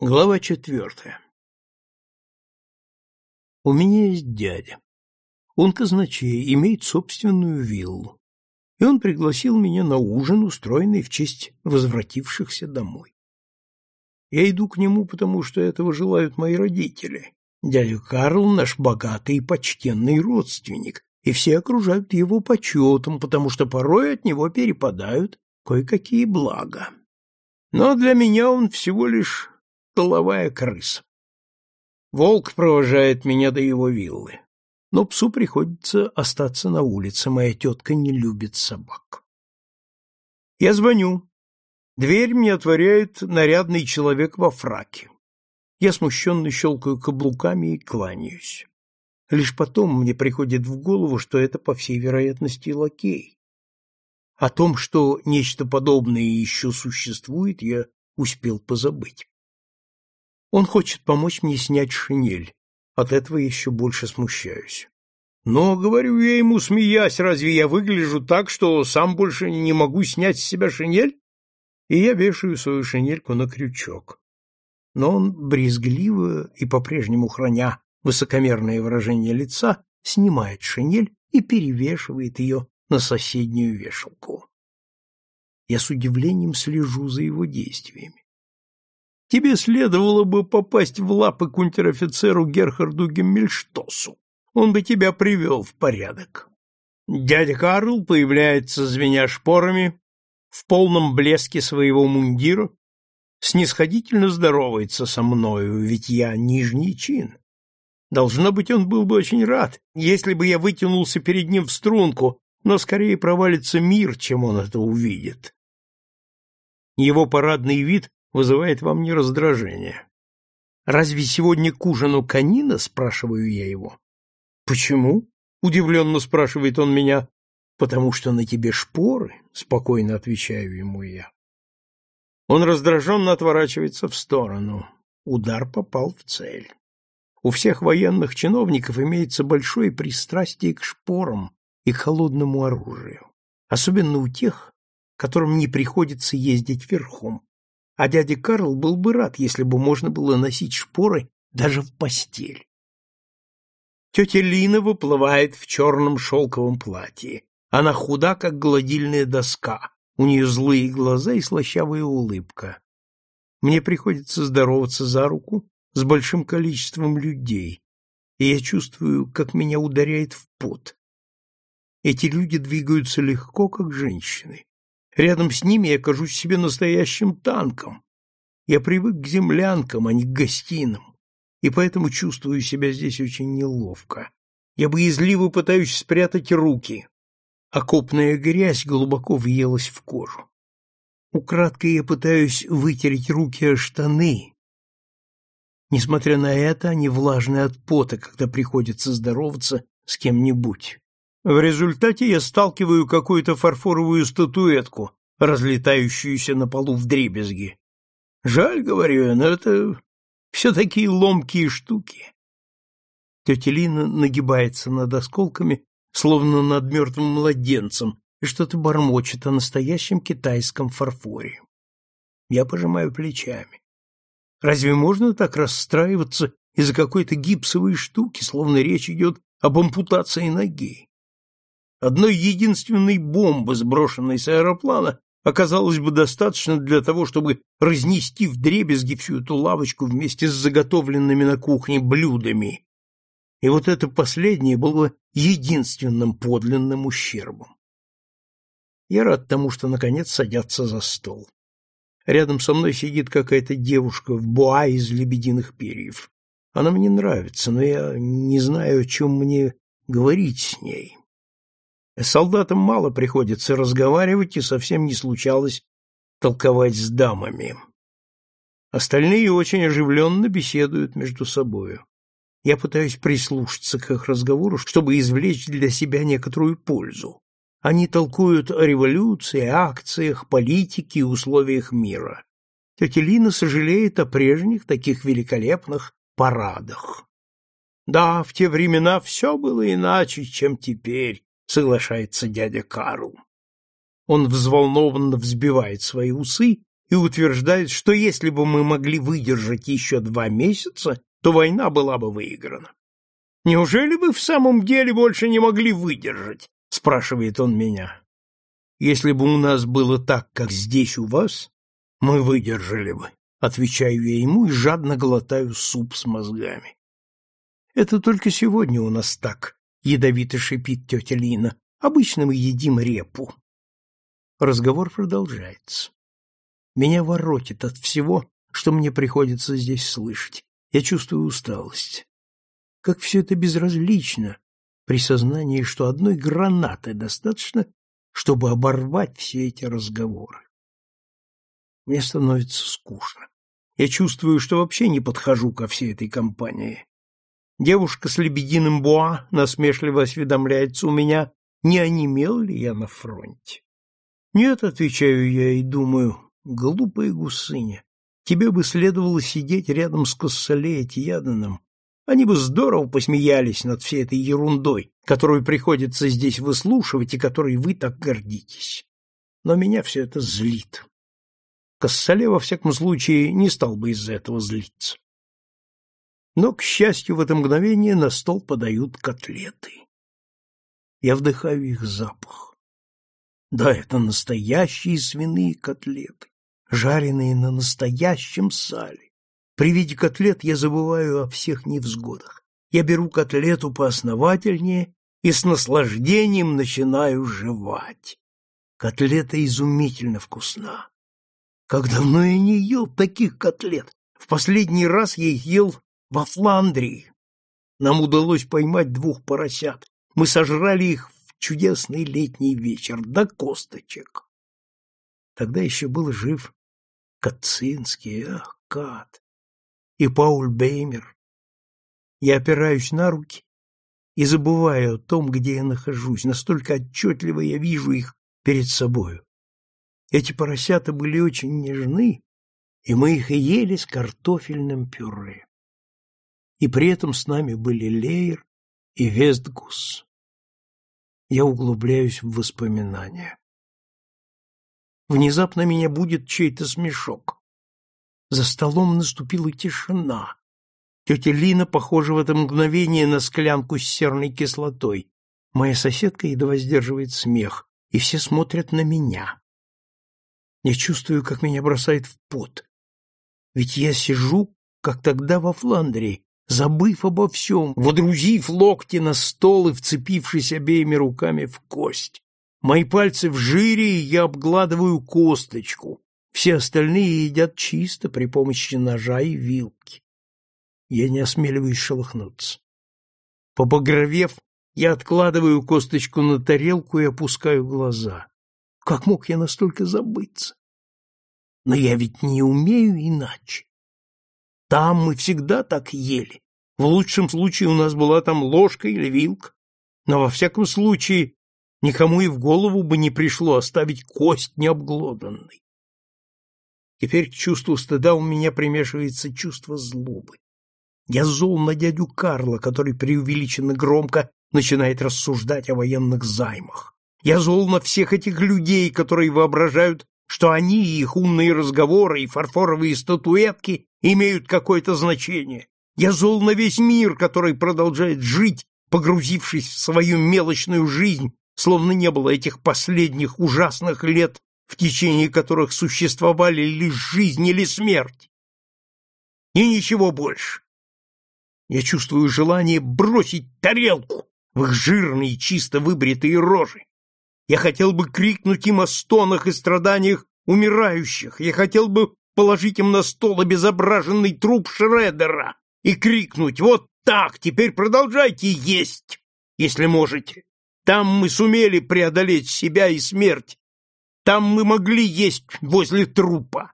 Глава четвертая. У меня есть дядя. Он казначей, имеет собственную виллу. И он пригласил меня на ужин, устроенный в честь возвратившихся домой. Я иду к нему, потому что этого желают мои родители. Дядя Карл наш богатый и почтенный родственник, и все окружают его почетом, потому что порой от него перепадают кое-какие блага. Но для меня он всего лишь столовая крыса. Волк провожает меня до его виллы. Но псу приходится остаться на улице, моя тетка не любит собак. Я звоню. Дверь мне отворяет нарядный человек во фраке. Я смущенно щелкаю каблуками и кланяюсь. Лишь потом мне приходит в голову, что это, по всей вероятности, лакей. О том, что нечто подобное еще существует, я успел позабыть. Он хочет помочь мне снять шинель. От этого еще больше смущаюсь. Но, говорю я ему, смеясь, разве я выгляжу так, что сам больше не могу снять с себя шинель? И я вешаю свою шинельку на крючок. Но он брезгливо и по-прежнему храня высокомерное выражение лица, снимает шинель и перевешивает ее на соседнюю вешалку. Я с удивлением слежу за его действиями. Тебе следовало бы попасть в лапы к унтер-офицеру Герхарду Геммельштосу. Он бы тебя привел в порядок. Дядя Карл появляется, звеня шпорами, в полном блеске своего мундира, снисходительно здоровается со мною, ведь я нижний чин. Должно быть, он был бы очень рад, если бы я вытянулся перед ним в струнку, но скорее провалится мир, чем он это увидит. Его парадный вид вызывает во мне раздражение. Разве сегодня к ужину конина, спрашиваю я его. Почему? удивленно спрашивает он меня. Потому что на тебе шпоры, спокойно отвечаю ему я. Он раздраженно отворачивается в сторону. Удар попал в цель. У всех военных чиновников имеется большое пристрастие к шпорам и холодному оружию, особенно у тех, которым не приходится ездить верхом а дядя Карл был бы рад, если бы можно было носить шпоры даже в постель. Тетя Лина выплывает в черном шелковом платье. Она худа, как гладильная доска. У нее злые глаза и слащавая улыбка. Мне приходится здороваться за руку с большим количеством людей, и я чувствую, как меня ударяет в пот. Эти люди двигаются легко, как женщины. Рядом с ними я кажусь себе настоящим танком. Я привык к землянкам, а не к гостинам, и поэтому чувствую себя здесь очень неловко. Я боязливо пытаюсь спрятать руки. Окопная грязь глубоко въелась в кожу. Украдкой я пытаюсь вытереть руки о штаны. Несмотря на это, они влажны от пота, когда приходится здороваться с кем-нибудь. В результате я сталкиваю какую-то фарфоровую статуэтку, разлетающуюся на полу в дребезги. Жаль, говорю я, но это все такие ломкие штуки. Тетя Лина нагибается над осколками, словно над мертвым младенцем, и что-то бормочет о настоящем китайском фарфоре. Я пожимаю плечами. Разве можно так расстраиваться из-за какой-то гипсовой штуки, словно речь идет об ампутации ноги? Одной единственной бомбы, сброшенной с аэроплана, оказалось бы достаточно для того, чтобы разнести вдребезги всю эту лавочку вместе с заготовленными на кухне блюдами. И вот это последнее было единственным подлинным ущербом. Я рад тому, что наконец садятся за стол. Рядом со мной сидит какая-то девушка в буа из лебединых перьев. Она мне нравится, но я не знаю, о чем мне говорить с ней. Солдатам мало приходится разговаривать, и совсем не случалось толковать с дамами. Остальные очень оживленно беседуют между собою. Я пытаюсь прислушаться к их разговору, чтобы извлечь для себя некоторую пользу. Они толкуют о революции, акциях, политике и условиях мира. Тетя Лина сожалеет о прежних таких великолепных парадах. Да, в те времена все было иначе, чем теперь, соглашается дядя Карл. Он взволнованно взбивает свои усы и утверждают, что если бы мы могли выдержать еще два месяца, то война была бы выиграна. Неужели вы в самом деле больше не могли выдержать? спрашивает он меня. Если бы у нас было так, как здесь у вас, мы выдержали бы, отвечаю я ему и жадно глотаю суп с мозгами. Это только сегодня у нас так, ядовито шипит тетя Лина. Обычно мы едим репу. Разговор продолжается. Меня воротит от всего, что мне приходится здесь слышать. Я чувствую усталость. Как все это безразлично при сознании, что одной гранаты достаточно, чтобы оборвать все эти разговоры. Мне становится скучно. Я чувствую, что вообще не подхожу ко всей этой компании. Девушка с лебединым буа насмешливо осведомляется у меня, не онемел ли я на фронте. Нет, отвечаю я и думаю, глупая гусыня, тебе бы следовало сидеть рядом с Коссоле Этьяданом. Они бы здорово посмеялись над всей этой ерундой, которую приходится здесь выслушивать и которой вы так гордитесь. Но меня все это злит. Коссоле, во всяком случае, не стал бы из-за этого злиться. Но, к счастью, в это мгновение на стол подают котлеты. Я вдыхаю их запах. Да, это настоящие свиные котлеты, жареные на настоящем сале. При виде котлет я забываю о всех невзгодах. Я беру котлету поосновательнее и с наслаждением начинаю жевать. Котлета изумительно вкусна. Как давно я не ел таких котлет. В последний раз я их ел во Фландрии. Нам удалось поймать двух поросят. Мы сожрали их в чудесный летний вечер, до косточек. Тогда еще был жив Кацинский, ах, Кат, и Пауль Беймер. Я опираюсь на руки и забываю о том, где я нахожусь, настолько отчетливо я вижу их перед собою. Эти поросята были очень нежны, и мы их ели с картофельным пюре и при этом с нами были Лейер и Вестгус. Я углубляюсь в воспоминания. Внезапно меня будет чей-то смешок. За столом наступила тишина. Тетя Лина похожа в это мгновение на склянку с серной кислотой. Моя соседка едва сдерживает смех, и все смотрят на меня. Я чувствую, как меня бросает в пот. Ведь я сижу, как тогда во Фландрии, забыв обо всем, водрузив локти на стол и вцепившись обеими руками в кость. Мои пальцы в жире, и я обгладываю косточку. Все остальные едят чисто при помощи ножа и вилки. Я не осмеливаюсь шелохнуться. Побагровев, я откладываю косточку на тарелку и опускаю глаза. Как мог я настолько забыться? Но я ведь не умею иначе. Там мы всегда так ели. В лучшем случае у нас была там ложка или вилка. Но во всяком случае никому и в голову бы не пришло оставить кость необглоданной. Теперь к чувству стыда у меня примешивается чувство злобы. Я зол на дядю Карла, который преувеличенно громко начинает рассуждать о военных займах. Я зол на всех этих людей, которые воображают, что они и их умные разговоры и фарфоровые статуэтки имеют какое-то значение. Я зол на весь мир, который продолжает жить, погрузившись в свою мелочную жизнь, словно не было этих последних ужасных лет, в течение которых существовали лишь жизнь или смерть. И ничего больше. Я чувствую желание бросить тарелку в их жирные, чисто выбритые рожи. Я хотел бы крикнуть им о стонах и страданиях умирающих. Я хотел бы положить им на стол обезображенный труп Шредера и крикнуть «Вот так! Теперь продолжайте есть, если можете! Там мы сумели преодолеть себя и смерть! Там мы могли есть возле трупа!»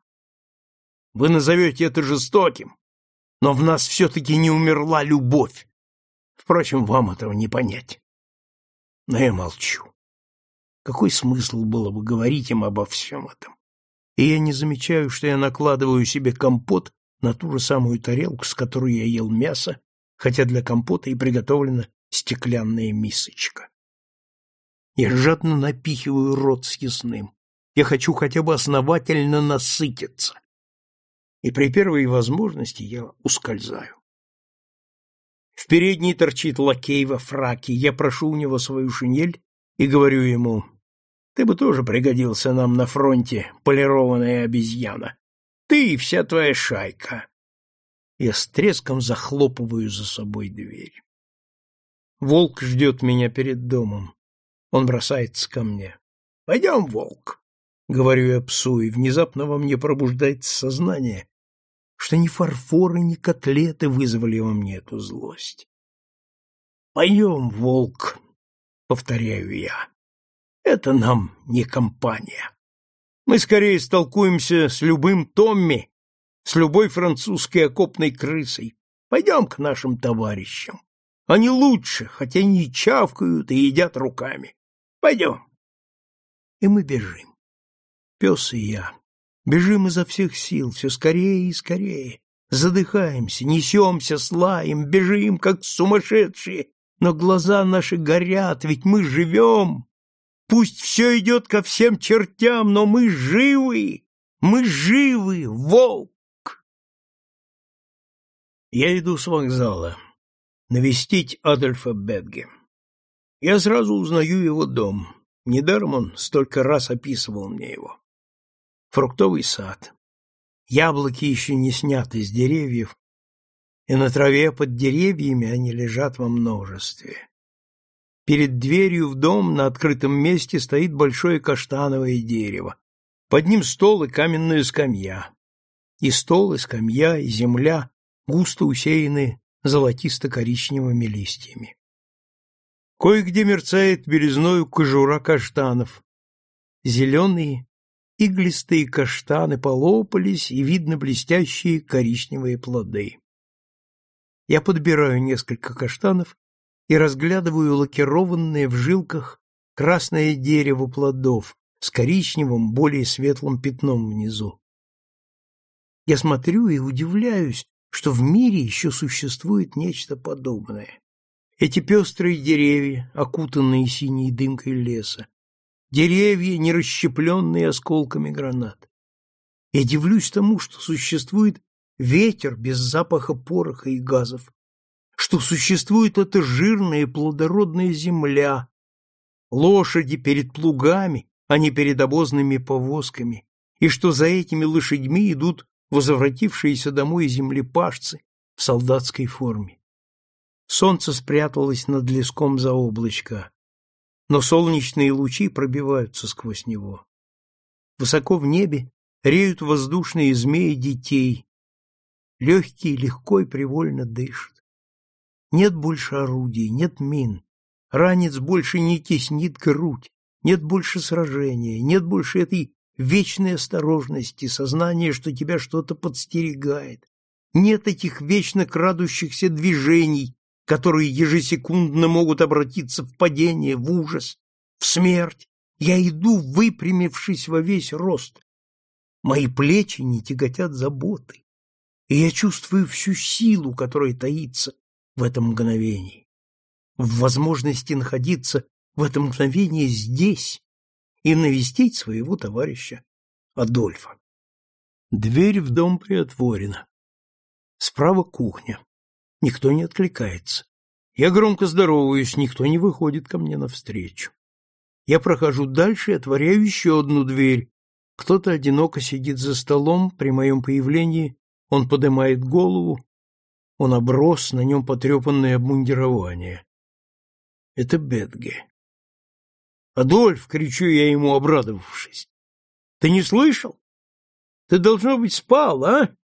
Вы назовете это жестоким, но в нас все-таки не умерла любовь. Впрочем, вам этого не понять. Но я молчу. Какой смысл было бы говорить им обо всем этом? И я не замечаю, что я накладываю себе компот на ту же самую тарелку, с которой я ел мясо, хотя для компота и приготовлена стеклянная мисочка. Я жадно напихиваю рот с ясным. Я хочу хотя бы основательно насытиться. И при первой возможности я ускользаю. В передней торчит лакей во фраке. Я прошу у него свою шинель и говорю ему, «Ты бы тоже пригодился нам на фронте, полированная обезьяна. Ты и вся твоя шайка». Я с треском захлопываю за собой дверь. Волк ждет меня перед домом. Он бросается ко мне. «Пойдем, волк!» — говорю я псу, и внезапно во мне пробуждается сознание, что ни фарфоры, ни котлеты вызвали во мне эту злость. «Пойдем, волк!» — повторяю я. «Это нам не компания. Мы скорее столкуемся с любым Томми, с любой французской окопной крысой. Пойдем к нашим товарищам. Они лучше, хотя не чавкают и едят руками. Пойдем. И мы бежим. Пес и я. Бежим изо всех сил, все скорее и скорее. Задыхаемся, несемся с лаем, бежим, как сумасшедшие. Но глаза наши горят, ведь мы живем. Пусть все идет ко всем чертям, но мы живы. Мы живы, волк. Я иду с вокзала навестить Адольфа Бетге. Я сразу узнаю его дом. Недаром он столько раз описывал мне его. Фруктовый сад. Яблоки еще не сняты с деревьев, и на траве под деревьями они лежат во множестве. Перед дверью в дом на открытом месте стоит большое каштановое дерево. Под ним стол и каменная скамья. И стол, и скамья, и земля густо усеяны золотисто-коричневыми листьями. Кое-где мерцает белизною кожура каштанов. Зеленые, иглистые каштаны полопались, и видно блестящие коричневые плоды. Я подбираю несколько каштанов и разглядываю лакированное в жилках красное дерево плодов с коричневым, более светлым пятном внизу. Я смотрю и удивляюсь, что в мире еще существует нечто подобное. Эти пестрые деревья, окутанные синей дымкой леса, деревья, не расщепленные осколками гранат. Я дивлюсь тому, что существует ветер без запаха пороха и газов, что существует эта жирная плодородная земля, лошади перед плугами, а не перед обозными повозками, и что за этими лошадьми идут возвратившиеся домой землепашцы в солдатской форме. Солнце спряталось над леском за облачко, но солнечные лучи пробиваются сквозь него. Высоко в небе реют воздушные змеи детей. Легкий легко и привольно дышат. Нет больше орудий, нет мин. Ранец больше не теснит грудь, нет больше сражения, нет больше этой вечной осторожности, сознания, что тебя что-то подстерегает. Нет этих вечно крадущихся движений, которые ежесекундно могут обратиться в падение, в ужас, в смерть. Я иду, выпрямившись во весь рост. Мои плечи не тяготят заботы, и я чувствую всю силу, которая таится в этом мгновении, в возможности находиться в это мгновение здесь, и навестить своего товарища Адольфа. Дверь в дом приотворена. Справа кухня. Никто не откликается. Я громко здороваюсь, никто не выходит ко мне навстречу. Я прохожу дальше и отворяю еще одну дверь. Кто-то одиноко сидит за столом, при моем появлении он поднимает голову, он оброс, на нем потрепанное обмундирование. Это Бетге. Адольф, кричу я ему, обрадовавшись. Ты не слышал? Ты должно быть спал, а?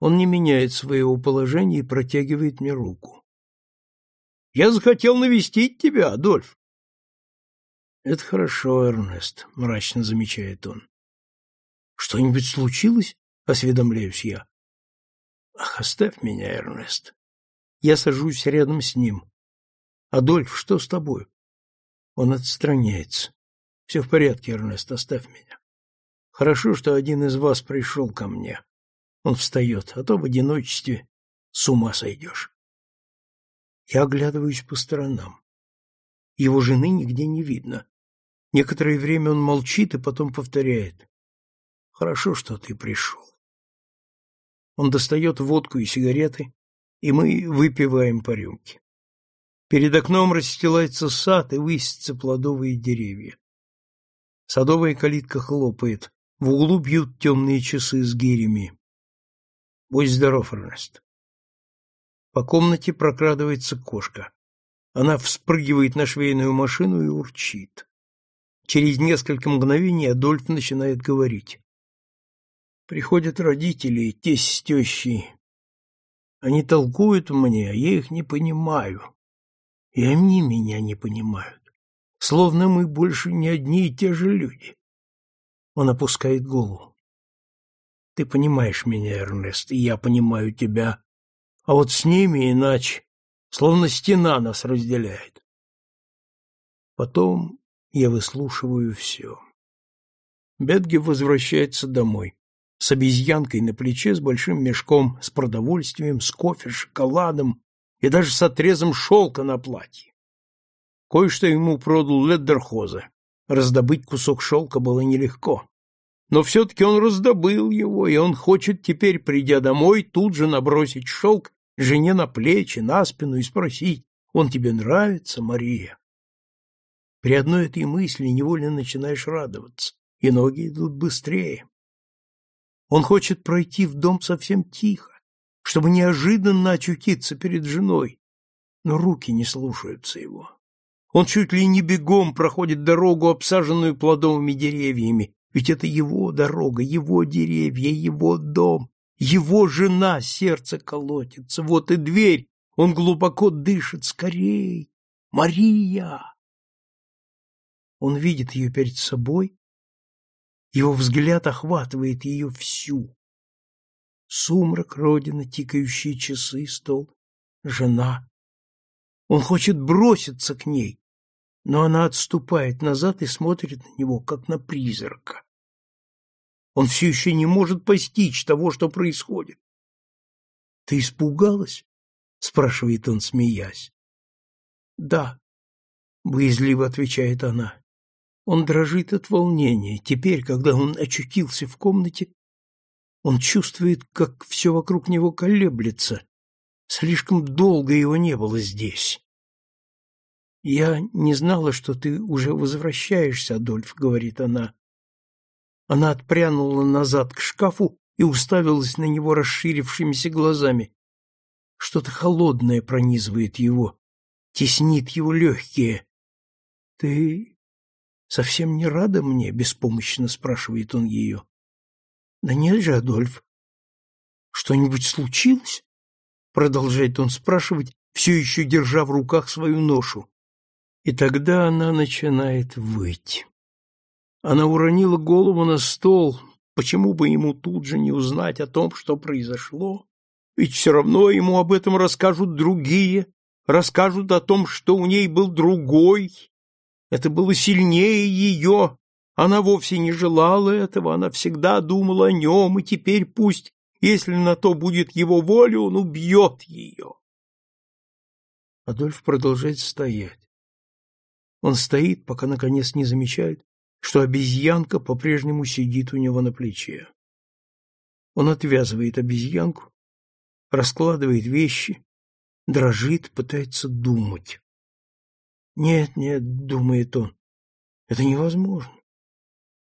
Он не меняет своего положения и протягивает мне руку. Я захотел навестить тебя, Адольф. Это хорошо, Эрнест, мрачно замечает он. Что-нибудь случилось? осведомляюсь я. Ах, оставь меня, Эрнест. Я сажусь рядом с ним. Адольф, что с тобой? Он отстраняется. Все в порядке, Эрнест, оставь меня. Хорошо, что один из вас пришел ко мне. Он встает, а то в одиночестве с ума сойдешь. Я оглядываюсь по сторонам. Его жены нигде не видно. Некоторое время он молчит и потом повторяет. «Хорошо, что ты пришел». Он достает водку и сигареты, и мы выпиваем по рюмке. Перед окном расстилается сад и высятся плодовые деревья. Садовая калитка хлопает, в углу бьют темные часы с гирями. Будь здоров, Эрнест. По комнате прокрадывается кошка. Она вспрыгивает на швейную машину и урчит. Через несколько мгновений Адольф начинает говорить. Приходят родители, тесть с тещей. Они толкуют мне, а я их не понимаю. И они меня не понимают. Словно мы больше не одни и те же люди. Он опускает голову. Ты понимаешь меня, Эрнест, и я понимаю тебя. А вот с ними иначе. Словно стена нас разделяет. Потом я выслушиваю все. Бетге возвращается домой с обезьянкой на плече, с большим мешком, с продовольствием, с кофе, шоколадом и даже с отрезом шелка на платье. Кое-что ему продал Леддерхозе. Раздобыть кусок шелка было нелегко. Но все-таки он раздобыл его, и он хочет теперь, придя домой, тут же набросить шелк жене на плечи, на спину и спросить, «Он тебе нравится, Мария?» При одной этой мысли невольно начинаешь радоваться, и ноги идут быстрее. Он хочет пройти в дом совсем тихо, чтобы неожиданно очутиться перед женой, но руки не слушаются его. Он чуть ли не бегом проходит дорогу, обсаженную плодовыми деревьями, ведь это его дорога, его деревья, его дом, его жена, сердце колотится, вот и дверь, он глубоко дышит, скорей, Мария! Он видит ее перед собой, его взгляд охватывает ее всю. Сумрак, родина, тикающие часы, стол, жена. Он хочет броситься к ней, но она отступает назад и смотрит на него, как на призрака. Он все еще не может постичь того, что происходит. — Ты испугалась? — спрашивает он, смеясь. — Да, — боязливо отвечает она. Он дрожит от волнения. Теперь, когда он очутился в комнате, он чувствует, как все вокруг него колеблется. Слишком долго его не было здесь. «Я не знала, что ты уже возвращаешься, Адольф», — говорит она. Она отпрянула назад к шкафу и уставилась на него расширившимися глазами. Что-то холодное пронизывает его, теснит его легкие. «Ты совсем не рада мне?» — беспомощно спрашивает он ее. «Да нет же, Адольф. Что-нибудь случилось?» Продолжает он спрашивать, все еще держа в руках свою ношу. И тогда она начинает выть. Она уронила голову на стол. Почему бы ему тут же не узнать о том, что произошло? Ведь все равно ему об этом расскажут другие, расскажут о том, что у ней был другой, это было сильнее ее. Она вовсе не желала этого, она всегда думала о нем, и теперь пусть, если на то будет его воля, он убьет ее. Адольф продолжает стоять. Он стоит, пока наконец не замечает, что обезьянка по-прежнему сидит у него на плече. Он отвязывает обезьянку, раскладывает вещи, дрожит, пытается думать. Нет, нет, думает он, это невозможно.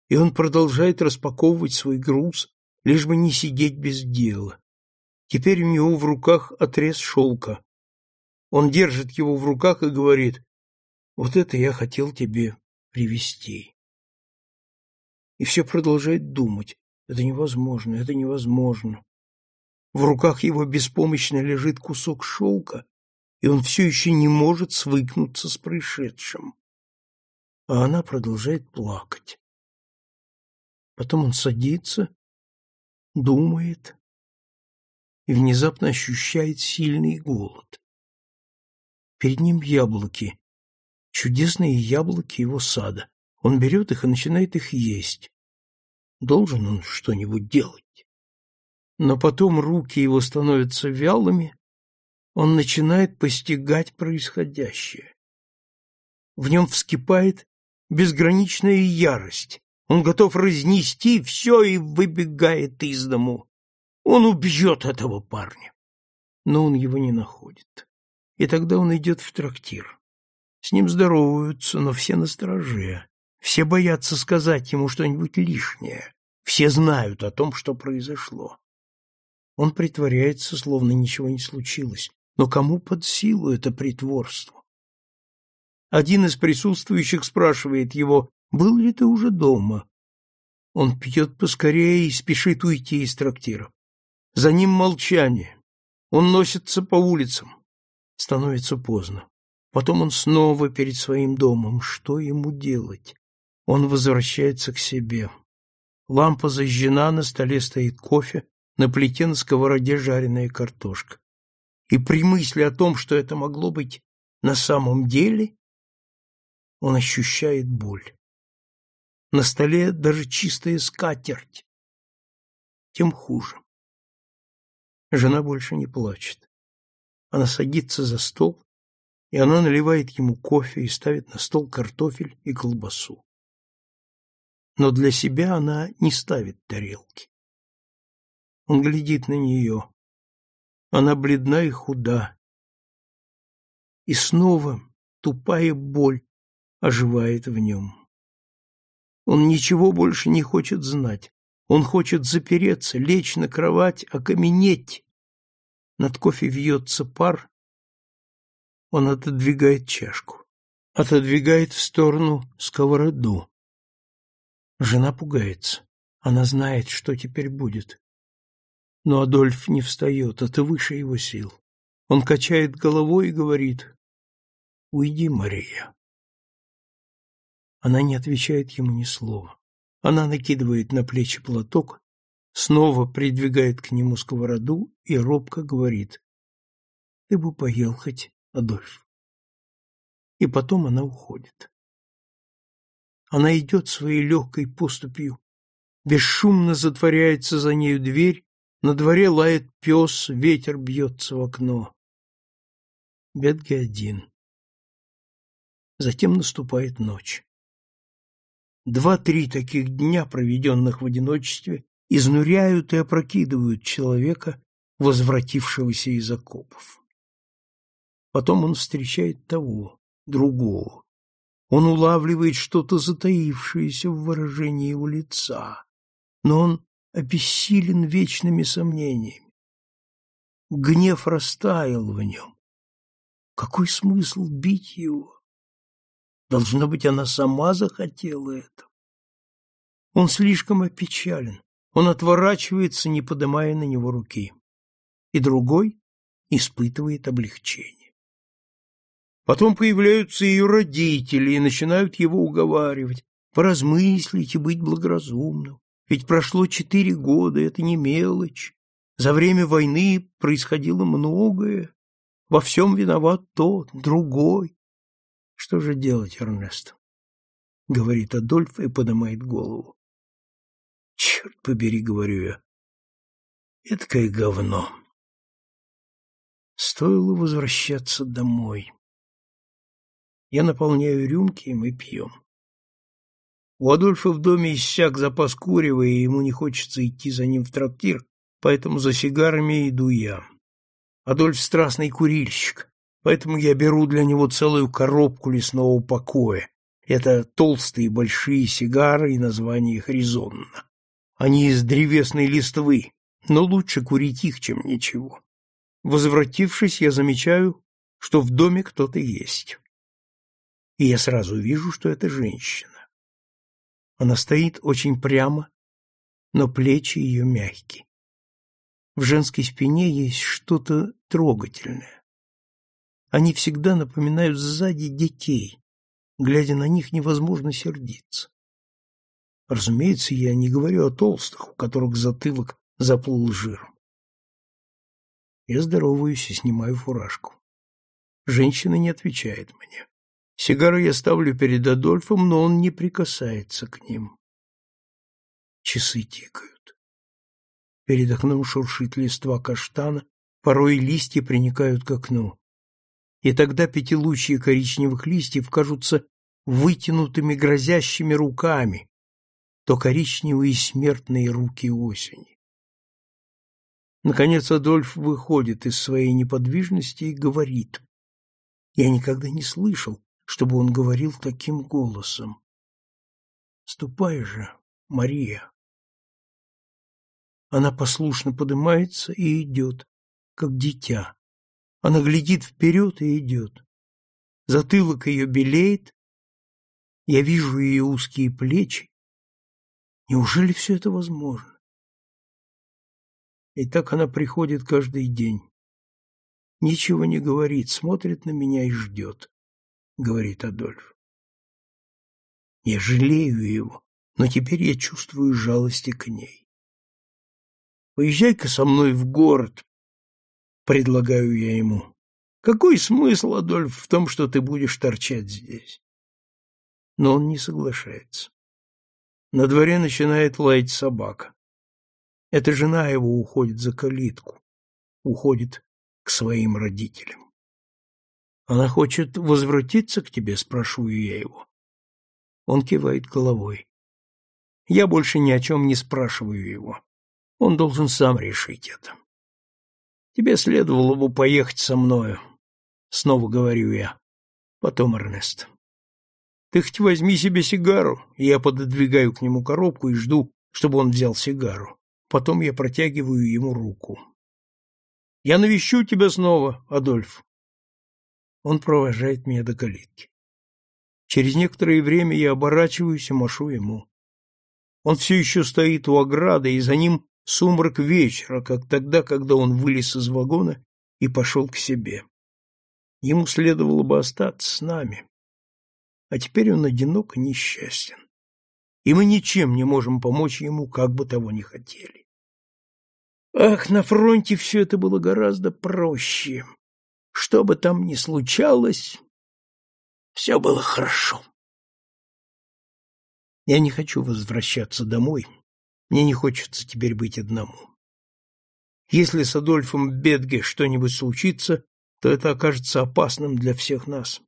И он продолжает распаковывать свой груз, лишь бы не сидеть без дела. Теперь у него в руках отрез шелка. Он держит его в руках и говорит, вот это я хотел тебе привезти. И все продолжает думать, это невозможно, это невозможно. В руках его беспомощно лежит кусок шелка, и он все еще не может свыкнуться с происшедшим. А она продолжает плакать. Потом он садится, думает и внезапно ощущает сильный голод. Перед ним яблоки, чудесные яблоки его сада. Он берет их и начинает их есть. Должен он что-нибудь делать. Но потом руки его становятся вялыми, он начинает постигать происходящее. В нем вскипает безграничная ярость. Он готов разнести все и выбегает из дому. Он убьет этого парня. Но он его не находит. И тогда он идет в трактир. С ним здороваются, но все на стороже. Все боятся сказать ему что-нибудь лишнее. Все знают о том, что произошло. Он притворяется, словно ничего не случилось. Но кому под силу это притворство? Один из присутствующих спрашивает его, был ли ты уже дома? Он пьет поскорее и спешит уйти из трактира. За ним молчание. Он носится по улицам. Становится поздно. Потом он снова перед своим домом. Что ему делать? Он возвращается к себе. Лампа зажжена, на столе стоит кофе, на плите на сковороде жареная картошка. И при мысли о том, что это могло быть на самом деле, он ощущает боль. На столе даже чистая скатерть. Тем хуже. Жена больше не плачет. Она садится за стол, и она наливает ему кофе и ставит на стол картофель и колбасу. Но для себя она не ставит тарелки. Он глядит на нее. Она бледна и худа. И снова тупая боль оживает в нем. Он ничего больше не хочет знать. Он хочет запереться, лечь на кровать, окаменеть. Над кофе вьется пар. Он отодвигает чашку. Отодвигает в сторону сковороду. Жена пугается. Она знает, что теперь будет. Но Адольф не встает, это выше его сил. Он качает головой и говорит, «Уйди, Мария». Она не отвечает ему ни слова. Она накидывает на плечи платок, снова придвигает к нему сковороду и робко говорит, «Ты бы поел хоть, Адольф». И потом она уходит. Она идет своей легкой поступью, бесшумно затворяется за нею дверь, на дворе лает пес, ветер бьется в окно. Бедги один. Затем наступает ночь. Два-три таких дня, проведенных в одиночестве, изнуряют и опрокидывают человека, возвратившегося из окопов. Потом он встречает того, другого. Он улавливает что-то затаившееся в выражении его лица, но он обессилен вечными сомнениями. Гнев растаял в нем. Какой смысл бить его? Должно быть, она сама захотела это. Он слишком опечален. Он отворачивается, не поднимая на него руки. И другой испытывает облегчение. Потом появляются ее родители и начинают его уговаривать, поразмыслить и быть благоразумным. Ведь прошло четыре года, это не мелочь. За время войны происходило многое. Во всем виноват тот, другой. Что же делать, Эрнест? — говорит Адольф и поднимает голову. — Черт побери, — говорю я. — Эдакое говно. Стоило возвращаться домой. Я наполняю рюмки, и мы пьем. У Адольфа в доме иссяк запас курева, и ему не хочется идти за ним в трактир, поэтому за сигарами иду я. Адольф страстный курильщик, поэтому я беру для него целую коробку лесного покоя. Это толстые большие сигары, и название их резонно. Они из древесной листвы, но лучше курить их, чем ничего. Возвратившись, я замечаю, что в доме кто-то есть. И я сразу вижу, что это женщина. Она стоит очень прямо, но плечи ее мягкие. В женской спине есть что-то трогательное. Они всегда напоминают сзади детей. Глядя на них, невозможно сердиться. Разумеется, я не говорю о толстых, у которых затылок заплыл жиром. Я здороваюсь и снимаю фуражку. Женщина не отвечает мне. Сигару я ставлю перед Адольфом, но он не прикасается к ним. Часы тикают. Перед окном шуршит листва каштана, порой листья приникают к окну и тогда пятилучья коричневых листьев кажутся вытянутыми грозящими руками, то коричневые смертные руки осени. Наконец Адольф выходит из своей неподвижности и говорит. Я никогда не слышал, чтобы он говорил таким голосом. «Ступай же, Мария!» Она послушно поднимается и идет, как дитя. Она глядит вперед и идет. Затылок ее белеет. Я вижу ее узкие плечи. Неужели все это возможно? И так она приходит каждый день. Ничего не говорит, смотрит на меня и ждет, — говорит Адольф. Я жалею его, но теперь я чувствую жалости к ней. Поезжай-ка со мной в город, предлагаю я ему. Какой смысл, Адольф, в том, что ты будешь торчать здесь? Но он не соглашается. На дворе начинает лаять собака. Эта жена его уходит за калитку, уходит к своим родителям. Она хочет возвратиться к тебе, спрашиваю я его. Он кивает головой. Я больше ни о чем не спрашиваю его. Он должен сам решить это. Тебе следовало бы поехать со мною, снова говорю я. Потом Эрнест. Ты хоть возьми себе сигару, я пододвигаю к нему коробку и жду, чтобы он взял сигару. Потом я протягиваю ему руку. Я навещу тебя снова, Адольф. Он провожает меня до калитки. Через некоторое время я оборачиваюсь и машу ему. Он все еще стоит у ограды, и за ним сумрак вечера, как тогда, когда он вылез из вагона и пошел к себе. Ему следовало бы остаться с нами. А теперь он одинок и несчастен. И мы ничем не можем помочь ему, как бы того ни хотели. Ах, на фронте все это было гораздо проще. Что бы там ни случалось, все было хорошо. Я не хочу возвращаться домой. Мне не хочется теперь быть одному. Если с Адольфом Бедге что-нибудь случится, то это окажется опасным для всех нас.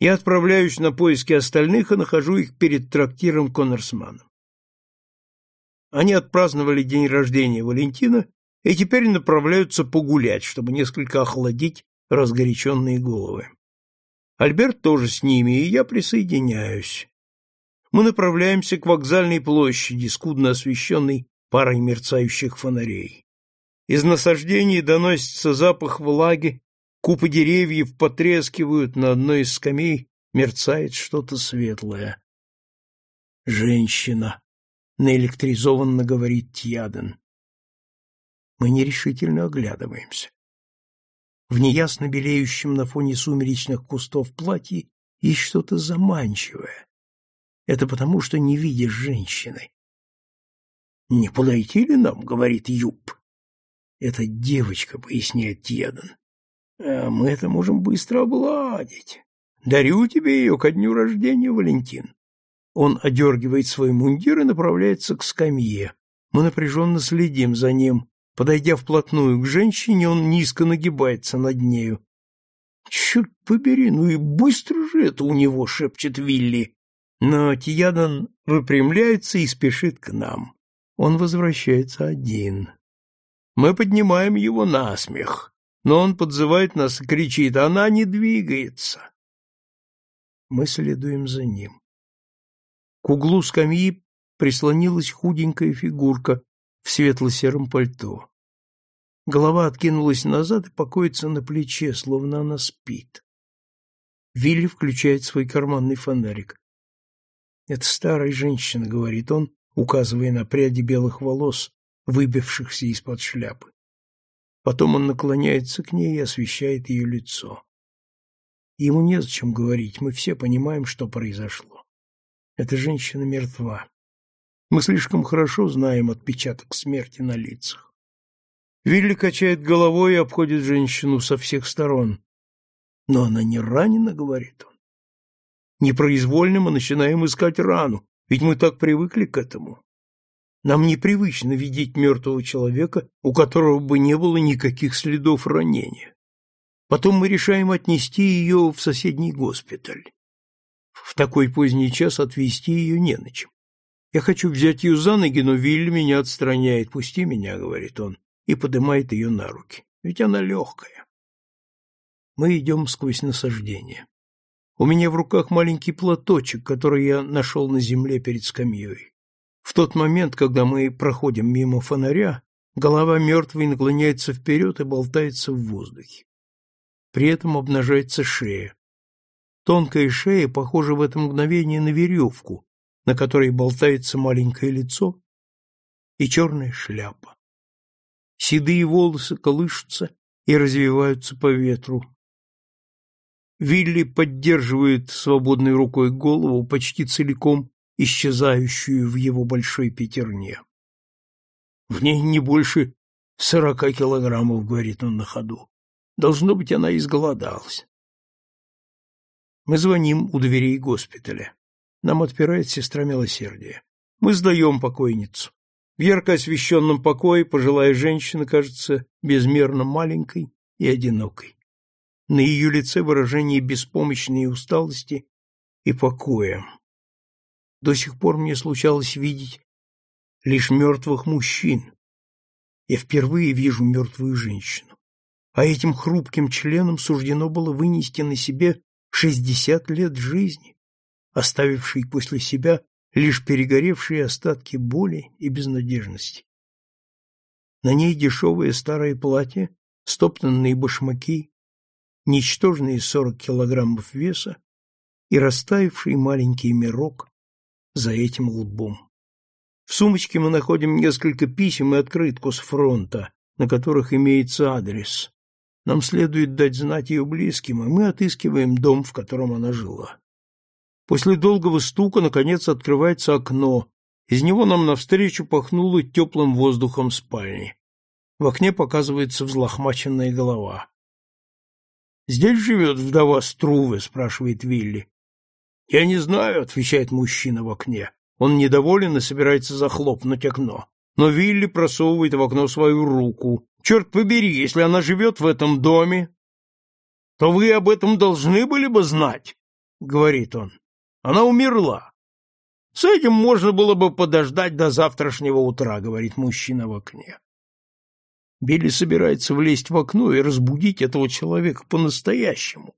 Я отправляюсь на поиски остальных и нахожу их перед трактиром Коннорсманом. Они отпраздновали день рождения Валентина и теперь направляются погулять, чтобы несколько охладить разгоряченные головы. Альберт тоже с ними, и я присоединяюсь. Мы направляемся к вокзальной площади, скудно освещенной парой мерцающих фонарей. Из насаждений доносится запах влаги, купы деревьев потрескивают, на одной из скамей мерцает что-то светлое. «Женщина», — наэлектризованно говорит Тьяден. Мы нерешительно оглядываемся. В неясно белеющем на фоне сумеречных кустов платье есть что-то заманчивое. Это потому, что не видишь женщины. «Не подойти ли нам?» — говорит Юб. «Это девочка», — поясняет Тьеден. «А мы это можем быстро обладить. Дарю тебе ее ко дню рождения, Валентин». Он одергивает свой мундир и направляется к скамье. Мы напряженно следим за ним. Подойдя вплотную к женщине, он низко нагибается над нею. «Черт побери, ну и быстро же это у него!» — шепчет Вилли. Но Тиядан выпрямляется и спешит к нам. Он возвращается один. Мы поднимаем его на смех, но он подзывает нас и кричит «Она не двигается!» Мы следуем за ним. К углу скамьи прислонилась худенькая фигурка в светло-сером пальто. Голова откинулась назад и покоится на плече, словно она спит. Вилли включает свой карманный фонарик. «Это старая женщина», — говорит он, указывая на пряди белых волос, выбившихся из-под шляпы. Потом он наклоняется к ней и освещает ее лицо. Ему незачем говорить, мы все понимаем, что произошло. Эта женщина мертва. Мы слишком хорошо знаем отпечаток смерти на лицах. Вилли качает головой и обходит женщину со всех сторон. Но она не ранена, говорит он. Непроизвольно мы начинаем искать рану, ведь мы так привыкли к этому. Нам непривычно видеть мертвого человека, у которого бы не было никаких следов ранения. Потом мы решаем отнести ее в соседний госпиталь. В такой поздний час отвезти ее не на чем. Я хочу взять ее за ноги, но Вилли меня отстраняет. «Пусти меня», — говорит он, и поднимает ее на руки. Ведь она легкая. Мы идем сквозь насаждение. У меня в руках маленький платочек, который я нашел на земле перед скамьей. В тот момент, когда мы проходим мимо фонаря, голова мертвой наклоняется вперед и болтается в воздухе. При этом обнажается шея. Тонкая шея похожа в это мгновение на веревку, на которой болтается маленькое лицо и черная шляпа. Седые волосы колышутся и развиваются по ветру. Вилли поддерживает свободной рукой голову, почти целиком исчезающую в его большой пятерне. В ней не больше сорока килограммов, говорит он на ходу. Должно быть, она изголодалась. Мы звоним у дверей госпиталя. Нам отпирает сестра милосердия. Мы сдаем покойницу. В ярко освещенном покое пожилая женщина кажется безмерно маленькой и одинокой. На ее лице выражение беспомощной усталости и покоя. До сих пор мне случалось видеть лишь мертвых мужчин. Я впервые вижу мертвую женщину. А этим хрупким членам суждено было вынести на себе шестьдесят лет жизни оставивший после себя лишь перегоревшие остатки боли и безнадежности. На ней дешевое старое платье, стоптанные башмаки, ничтожные сорок килограммов веса и растаявший маленький мирок за этим лбом. В сумочке мы находим несколько писем и открытку с фронта, на которых имеется адрес. Нам следует дать знать ее близким, и мы отыскиваем дом, в котором она жила. После долгого стука, наконец, открывается окно. Из него нам навстречу пахнуло теплым воздухом спальни. В окне показывается взлохмаченная голова. «Здесь живет вдова Струве?» — спрашивает Вилли. «Я не знаю», — отвечает мужчина в окне. Он недоволен и собирается захлопнуть окно. Но Вилли просовывает в окно свою руку. «Черт побери, если она живет в этом доме, то вы об этом должны были бы знать», — говорит он. Она умерла. С этим можно было бы подождать до завтрашнего утра, говорит мужчина в окне. Билли собирается влезть в окно и разбудить этого человека по-настоящему.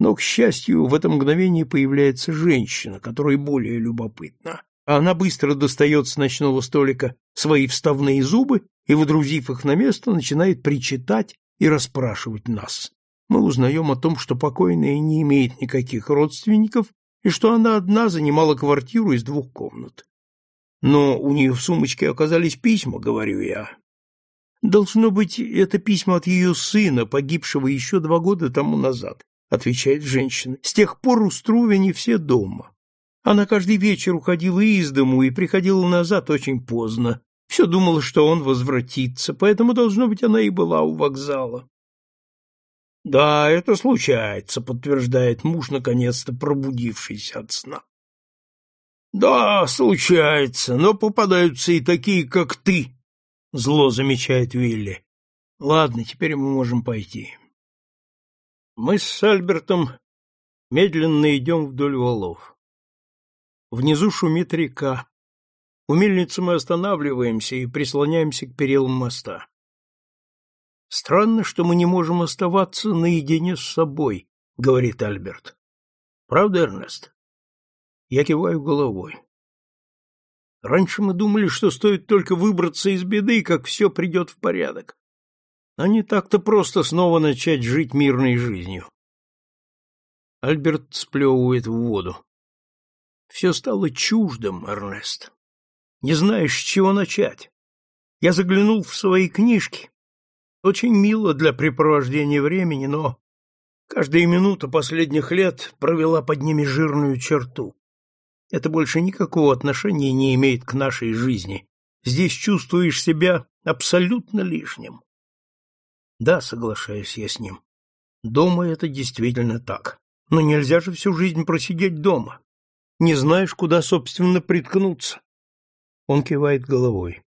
Но, к счастью, в это мгновение появляется женщина, которая более любопытна. Она быстро достает с ночного столика свои вставные зубы и, водрузив их на место, начинает причитать и расспрашивать нас. Мы узнаем о том, что покойная не имеет никаких родственников и что она одна занимала квартиру из двух комнат. Но у нее в сумочке оказались письма, говорю я. Должно быть, это письма от ее сына, погибшего еще два года тому назад, отвечает женщина. С тех пор у Струвени все дома. Она каждый вечер уходила из дому и приходила назад очень поздно. Все думала, что он возвратится, поэтому, должно быть, она и была у вокзала. Да, это случается, подтверждает муж, наконец-то пробудившийся от сна. Да, случается, но попадаются и такие, как ты, зло замечает Вилли. Ладно, теперь мы можем пойти. Мы с Альбертом медленно идем вдоль валов. Внизу шумит река. У мельницы мы останавливаемся и прислоняемся к перилам моста. Странно, что мы не можем оставаться наедине с собой, говорит Альберт. Правда, Эрнест? Я киваю головой. Раньше мы думали, что стоит только выбраться из беды, как все придет в порядок. А не так-то просто снова начать жить мирной жизнью. Альберт сплевывает в воду. Все стало чуждым, Эрнест. Не знаешь, с чего начать. Я заглянул в свои книжки очень мило для препровождения времени, но каждая минута последних лет провела под ними жирную черту. Это больше никакого отношения не имеет к нашей жизни. Здесь чувствуешь себя абсолютно лишним. Да, соглашаюсь я с ним. Дома это действительно так. Но нельзя же всю жизнь просидеть дома. Не знаешь, куда, собственно, приткнуться. Он кивает головой.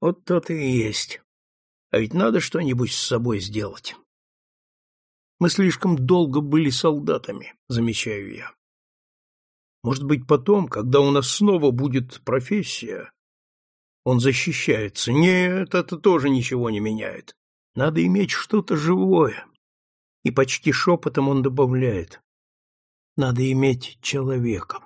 Вот то-то и есть. А ведь надо что-нибудь с собой сделать. Мы слишком долго были солдатами, замечаю я. Может быть, потом, когда у нас снова будет профессия, он защищается. Нет, это тоже ничего не меняет. Надо иметь что-то живое. И почти шепотом он добавляет. Надо иметь человека.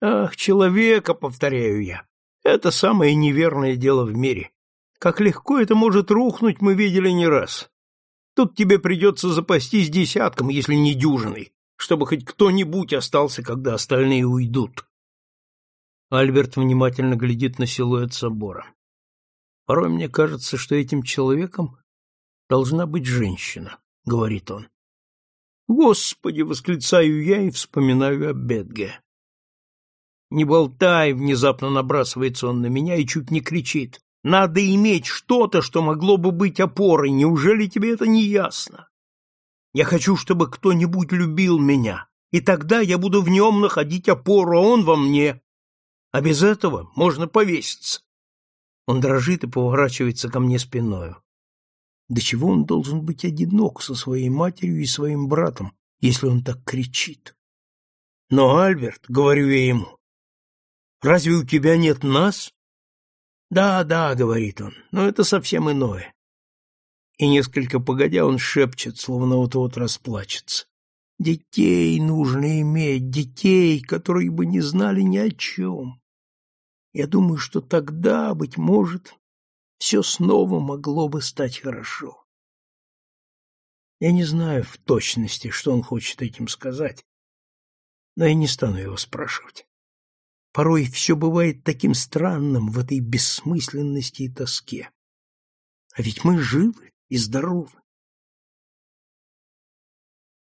Ах, человека, повторяю я. Это самое неверное дело в мире. Как легко это может рухнуть, мы видели не раз. Тут тебе придется запастись десятком, если не дюжиной, чтобы хоть кто-нибудь остался, когда остальные уйдут. Альберт внимательно глядит на силуэт собора. Порой мне кажется, что этим человеком должна быть женщина, говорит он. Господи, восклицаю я и вспоминаю о Бетге. Не болтай, внезапно набрасывается он на меня и чуть не кричит. Надо иметь что-то, что могло бы быть опорой. Неужели тебе это не ясно? Я хочу, чтобы кто-нибудь любил меня, и тогда я буду в нем находить опору, а он во мне. А без этого можно повеситься. Он дрожит и поворачивается ко мне спиною. До чего он должен быть одинок со своей матерью и своим братом, если он так кричит? Но, Альберт, говорю я ему, разве у тебя нет нас? Да, да, говорит он, но это совсем иное. И несколько погодя он шепчет, словно вот-вот расплачется. Детей нужно иметь, детей, которые бы не знали ни о чем. Я думаю, что тогда, быть может, все снова могло бы стать хорошо. Я не знаю в точности, что он хочет этим сказать, но я не стану его спрашивать. Порой все бывает таким странным в этой бессмысленности и тоске. А ведь мы живы и здоровы.